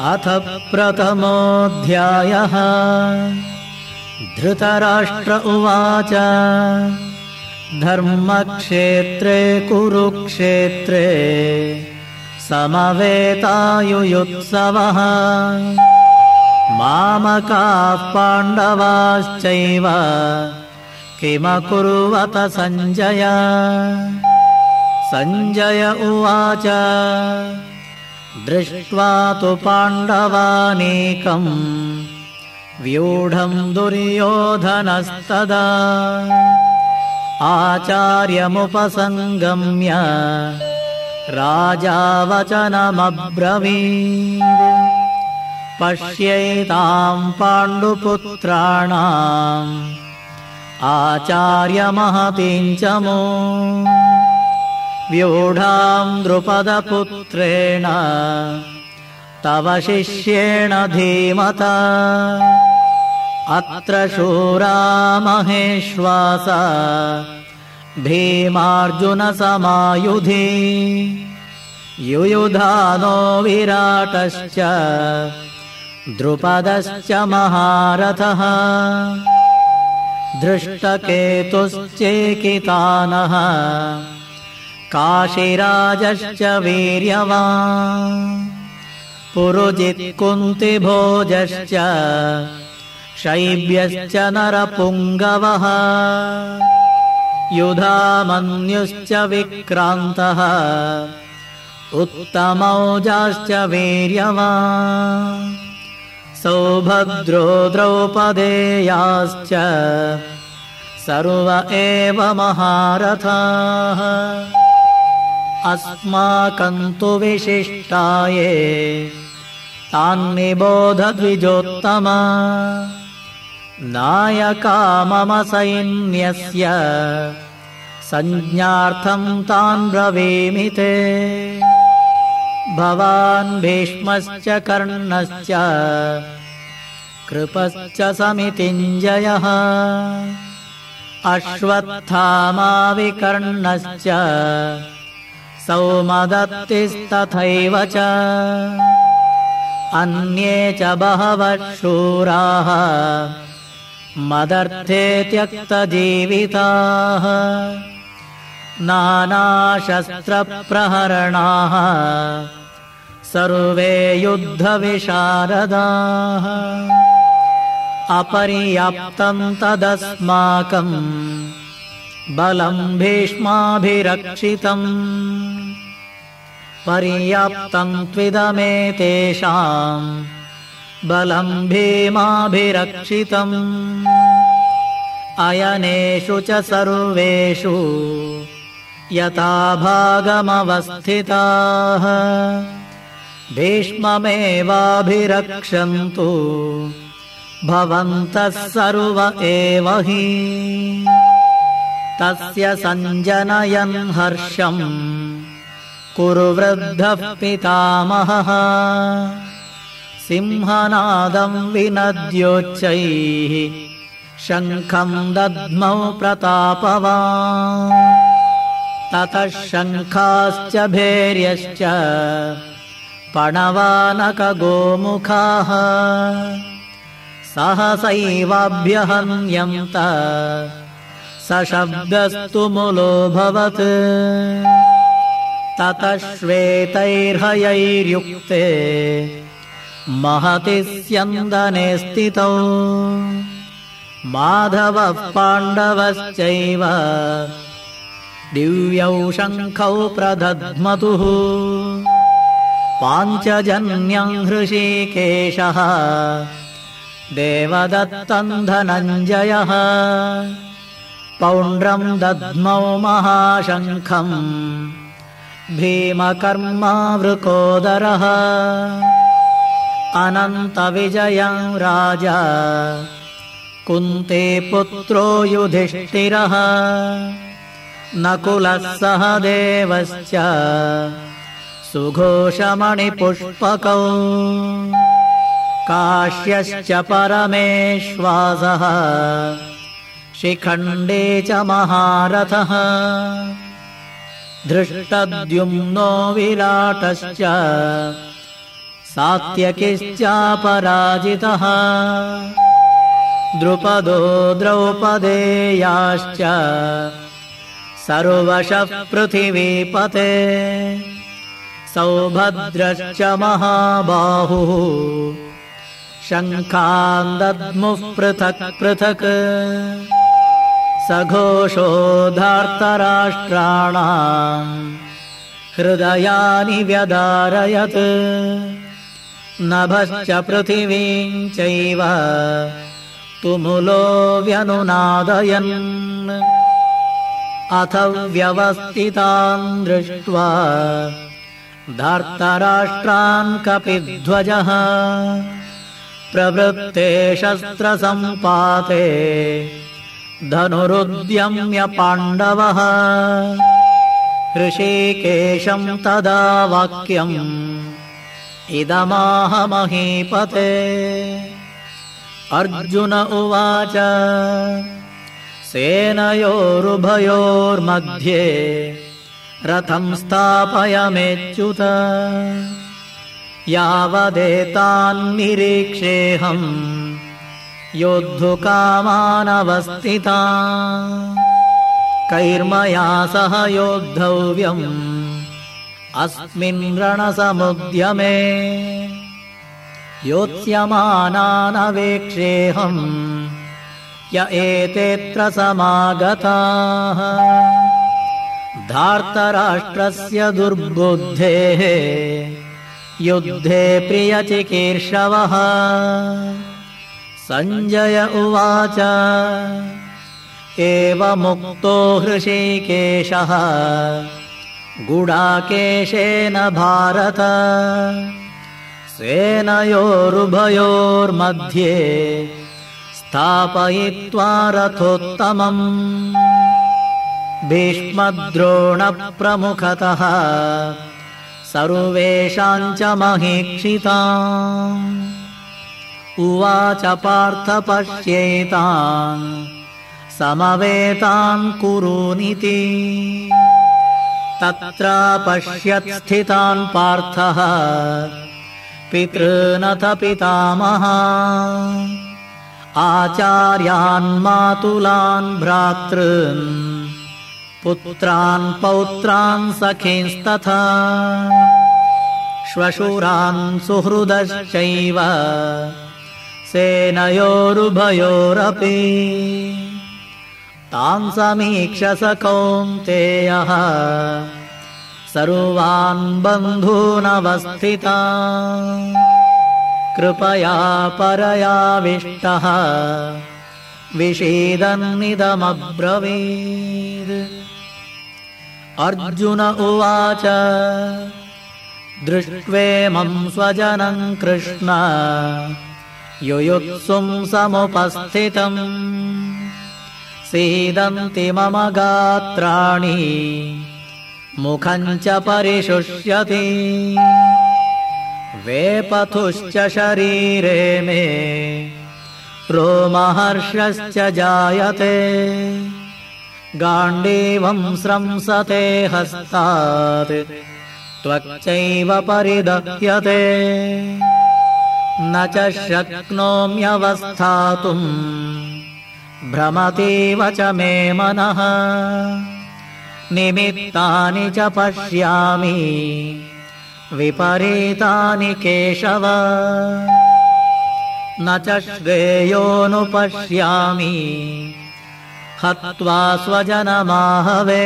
अथ प्रथमोऽध्यायः। धृतराष्ट्र उवाच। धर्मक्षेत्रे कुरुक्षेत्रे समवेतायुयुत्सवः। मामकाः पाण्डवाश्चैव किमकुर्वत सञ्जय? सञ्जय उवाच दृष्ट्वा तु पाण्डवानेकम् व्यूढम् दुर्योधनस्तदा। आचार्यमुपसङ्गम्य राजा वचनमब्रवीत् पश्यैताम् पाण्डुपुत्राणाम् आचार्यमहतीम् च मो व्यूढाम् द्रुपदपुत्रेण तव शिष्येण धीमता। अत्र शूरा महेश्वास भीमार्जुनसमायुधि। युयुधानो विराटश्च द्रुपदश्च महारथः। दृष्टकेतुश्चेकितानः काशीराजश्च वीर्यवान्। पुरुजित्कुन्तिभोजश्च शैब्यश्च नरपुङ्गवः। युधामन्युश्च विक्रान्तः। उत्तमौजाश्च वीर्यवान्। सौभद्रो द्रौपदेयाश्च सर्व एव महारथाः अस्माकम् तु विशिष्टाये तान्निबोधद्विजोत्तम। नायका मम सैन्यस्य सञ्ज्ञार्थम् तान् ब्रवीमिते। भवान् भीष्मश्च कर्णश्च कृपश्च समितिञ्जयः। अश्वत्थामाविकर्णश्च सौमदत्तिस्तथैव च। अन्ये च बहवः शूराः। मदर्थे त्यक्तजीविताः नानाशस्त्रप्रहरणाः। सर्वे युद्धविशारदाः। अपर्याप्तम् तदस्माकम्। बलम् भीष्माभिरक्षितम् पर्याप्तम् त्विदमेतेषाम् बलम् भीमाभिरक्षितम्। अयनेषु च सर्वेषु यथा भागमवस्थिताः। भीष्ममेवाभिरक्षन्तु भवन्तः सर्व एव हि। तस्य सञ्जनयन् हर्षम् कुरु वृद्धः पितामहः। सिंहनादम् विनद्योच्चैः शङ्खम् दद्मौ प्रतापवान्। ततः शङ्खाश्च भैर्यश्च पणवानकगोमुखाः। सहसैवाभ्यहन्यन्त सशब्दस्तु मुलोऽभवत् ततः श्वेतैर्हयैर्युक्ते महति स्यन्दने स्थितौ। माधवः पाण्डवश्चैव। दिव्यौ शङ्खौ प्रदध्मतुः। पाञ्चजन्यम् हृषीकेशः। देवदत्तम् धनञ्जयः पौण्ड्रम् दद्मौ महाशङ्खम् भीमकर्मावृकोदरः। अनन्तविजयम् राजा। कुन्ते पुत्रो युधिष्ठिरः। नकुलः सह देवश्च। सुघोषमणिपुष्पकौ। काश्यश्च परमेश्वासः। शिखण्डे च महारथः धृष्टद्युम्नो विराटश्च सात्यकिश्चापराजितः। द्रुपदो द्रौपदेयाश्च सर्वशः पृथिवीपते। सौभद्रश्च महाबाहुः। दद्मुः पृथक् पृथक् सघोषोधार्तराष्ट्राणाम् हृदयानि व्यदारयत् नभश्च पृथिवीम् चैव तुमुलो व्यनुनादयन्। अथ व्यवस्थितान् दृष्ट्वा धार्तराष्ट्रान् कपिध्वजः। प्रवृत्ते शस्त्रसम्पाते धनुरुद्यम्य पाण्डवः। ऋषिकेशम् तदा वाक्यम् इदमाहमहीपते। अर्जुन उवाच सेनयोरुभयोर्मध्ये रथम् स्थापयमेच्युत यावदेतान्निरीक्षेऽहम् योद्धुकामानवस्थिता। कैर्मया सह योद्धव्यम् अस्मिन् रणसमुद्यमे। योत्स्यमानानवेक्षेऽहम् य एतेऽत्र समागताः। धार्तराष्ट्रस्य दुर्बुद्धेः युद्धे प्रियचिकीर्षवः सञ्जय उवाच। एवमुक्तो हृषीकेशः गुडाकेशेन भारत। सेनयोरुभयोर्मध्ये स्थापयित्वा रथोत्तमम्। भीष्मद्रोणप्रमुखतः सर्वेषाम् च महीक्षिता उवाच पार्थ पश्येतान् समवेतान् कुरूनिति। तत्र पश्यत् स्थितान् पार्थः पितृनथ पितामहा। आचार्यान् मातुलान् भ्रातॄन् पुत्रान् पौत्रान् सखींस्तथा। श्वशुरान् सुहृदश्चैव सेनयोरुभयोरपि तान् समीक्ष स कौन्तेयः। सर्वान् बन्धूनवस्थिता। कृपया परयाविष्टः। विषीदन्निदमब्रवीत्। अर्जुन उवाच दृष्ट्वेमम् स्वजनम् कृष्ण युयुत्सुम् समुपस्थितम् सीदन्ति मम गात्राणि मुखम् च परिशुष्यति। वेपथुश्च शरीरे मे रोमहर्षश्च जायते। गाण्डीवम् स्रंसते हस्तात् त्वच्चैव परिदह्यते न च शक्नोम्यवस्थातुम्। भ्रमतीव च मे मनः। निमित्तानि च पश्यामि। विपरीतानि केशव। न च श्रेयोऽनुपश्यामि। हत्वा स्वजनमाहवे।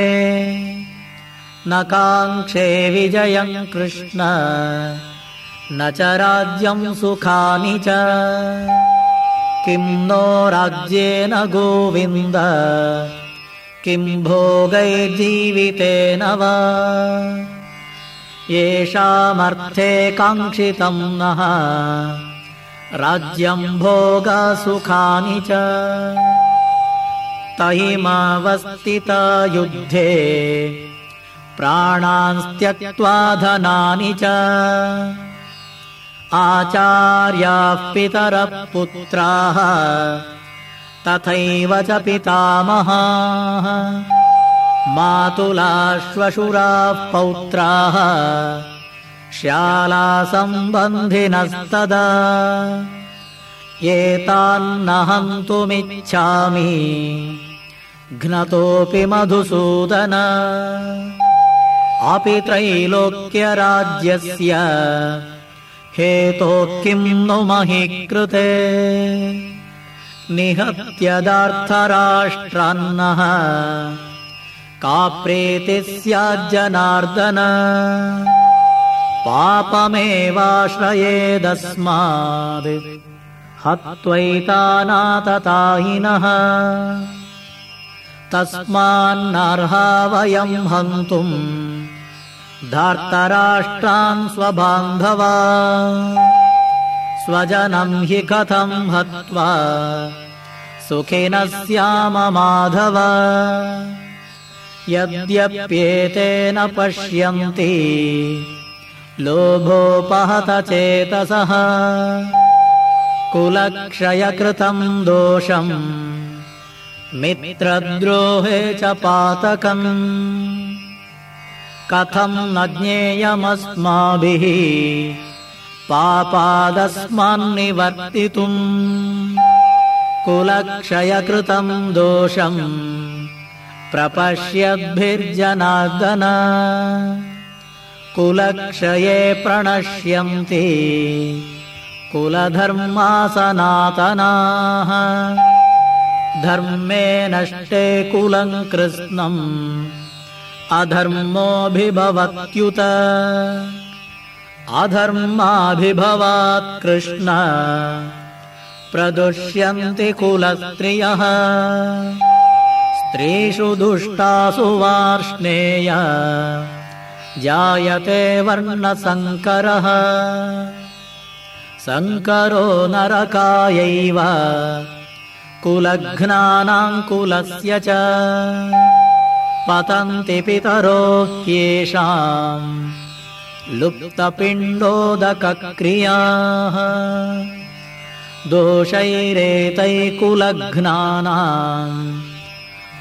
न काङ्क्षे विजयम् कृष्ण न च राज्यम् सुखानि च। किम् नो राज्येन गोविन्द? किम् भोगैर्जीवितेन वा? येषामर्थे काङ्क्षितम् नः। राज्यम् भोगसुखानि च। तैमावस्थिता युद्धे प्राणान्स्त्यक्त्वा धनानि च आचार्याः पितरः पुत्राः तथैव च पितामहाः। मातुलाश्वशुराः पौत्राः श्यालासम्बन्धिनस्तदा। एतान्न हन्तुमिच्छामि घ्नतोऽपि मधुसूदन। अपि त्रैलोक्यराज्यस्य हेतो किम् नु मही कृते निहत्यदार्थराष्ट्रान्नः। का प्रीतिः स्याज्जनार्दन। पापमेवाश्रयेदस्माद् हत्वैतानाततायिनः तस्मान्नर्हा वयम् हन्तुम् धार्तराष्ट्रान् स्वबान्धवा। स्वजनम् हि कथम् हत्वा? सुखिनः स्याम माधव। यद्यप्येतेन पश्यन्ति लोभोपहतचेतसः कुलक्षयकृतम् दोषम् मित्रद्रोहे च पातकम् कथम् न ज्ञेयमस्माभिः पापादस्मान्निवर्तितुम् कुलक्षयकृतम् दोषम् प्रपश्यद्भिर्जनार्दन कुलक्षये प्रणश्यन्ति कुलधर्मा सनातनाः धर्मे नष्टे कुलम् कृत्स्नम् अधर्मोऽभिभवत्युत। अधर्माभिभवात् कृष्ण। प्रदुष्यन्ति कुलस्त्रियः। स्त्रीषु दुष्टासु वार्ष्णेय। जायते वर्णसङ्करः। सङ्करो नरकायैव। कुलघ्नानाम् कुलस्य च पतन्ति पितरो ह्येषाम् लुप्तपिण्डोदकक्रियाः। दोषैरेतैकुलघ्नानाम्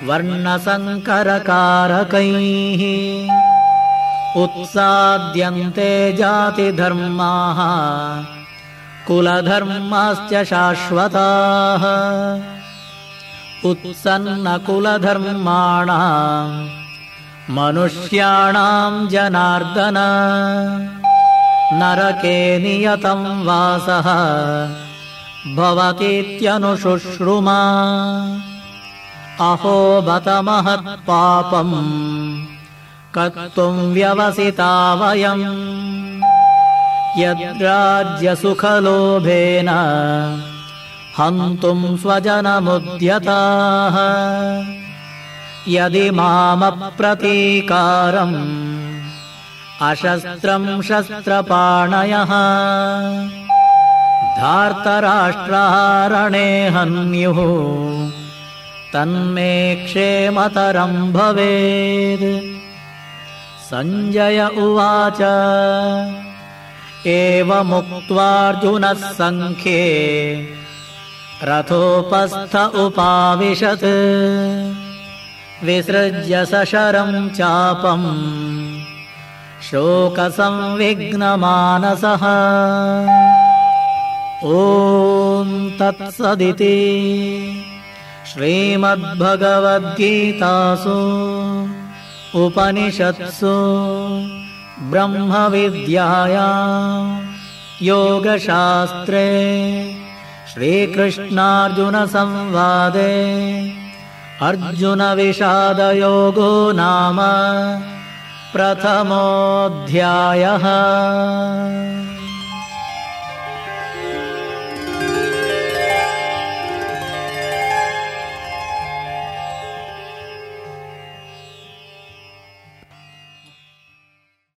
वर्णसङ्करकारकैः। उत्साद्यन्ते जातिधर्माः कुलधर्माश्च शाश्वताः उत्सन्नकुलधर्माणाम् मनुष्याणाम् जनार्दन नरके नियतम् वासः भवतीत्यनुशुश्रुमा। अहो बत महत्पापम् कर्तुम् व्यवसिता वयम्। यद्राज्यसुखलोभेन हन्तुम् स्वजनमुद्यताः। यदि मामप्रतीकारम् अशस्त्रम् शस्त्रपाणयः। धार्तराष्ट्रहारणे हन्युः तन्मे क्षेमतरम् भवेत् सञ्जय उवाच एवमुक्त्वार्जुनः सङ्ख्ये रथोपस्थ उपाविशत्। विसृज्य सशरम् चापम् शोकसंविघ्नमानसः। ॐ तत्सदिति श्रीमद्भगवद्गीतासु उपनिषत्सु ब्रह्मविद्याया योगशास्त्रे श्रीकृष्णार्जुनसंवादे। अर्जुनविषादयोगो नाम प्रथमोऽध्यायः